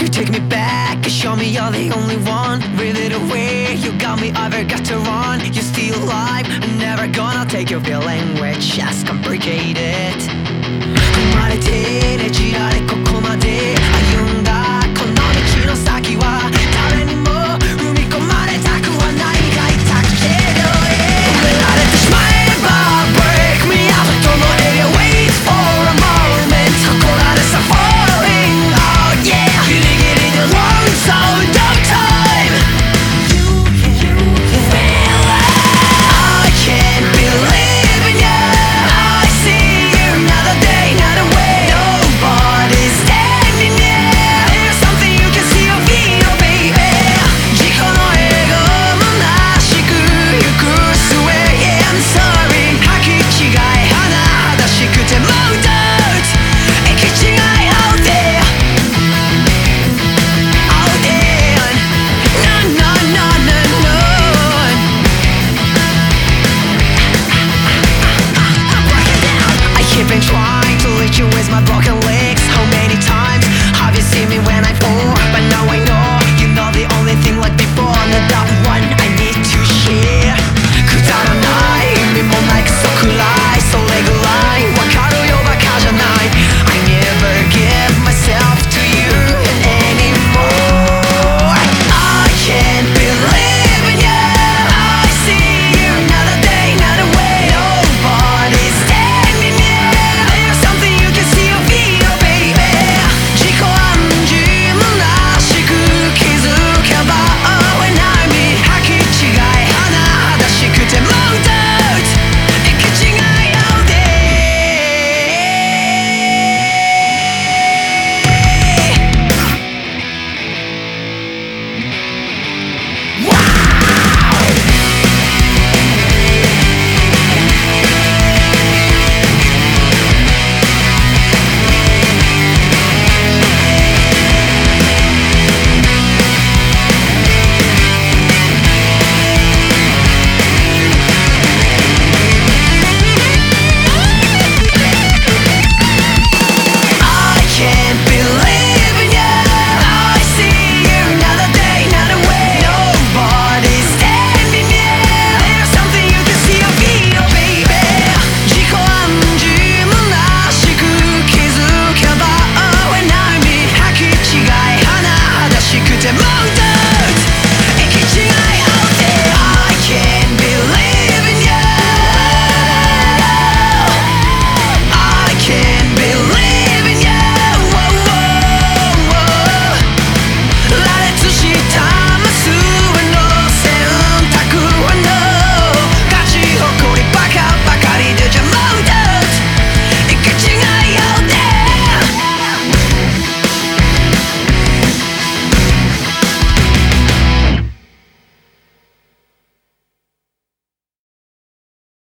You take me back, you show me you're the only one. Rip it away, you got me, I've got to run. You're still alive, I'm never gonna take your feeling, we're just complicated. you is my broken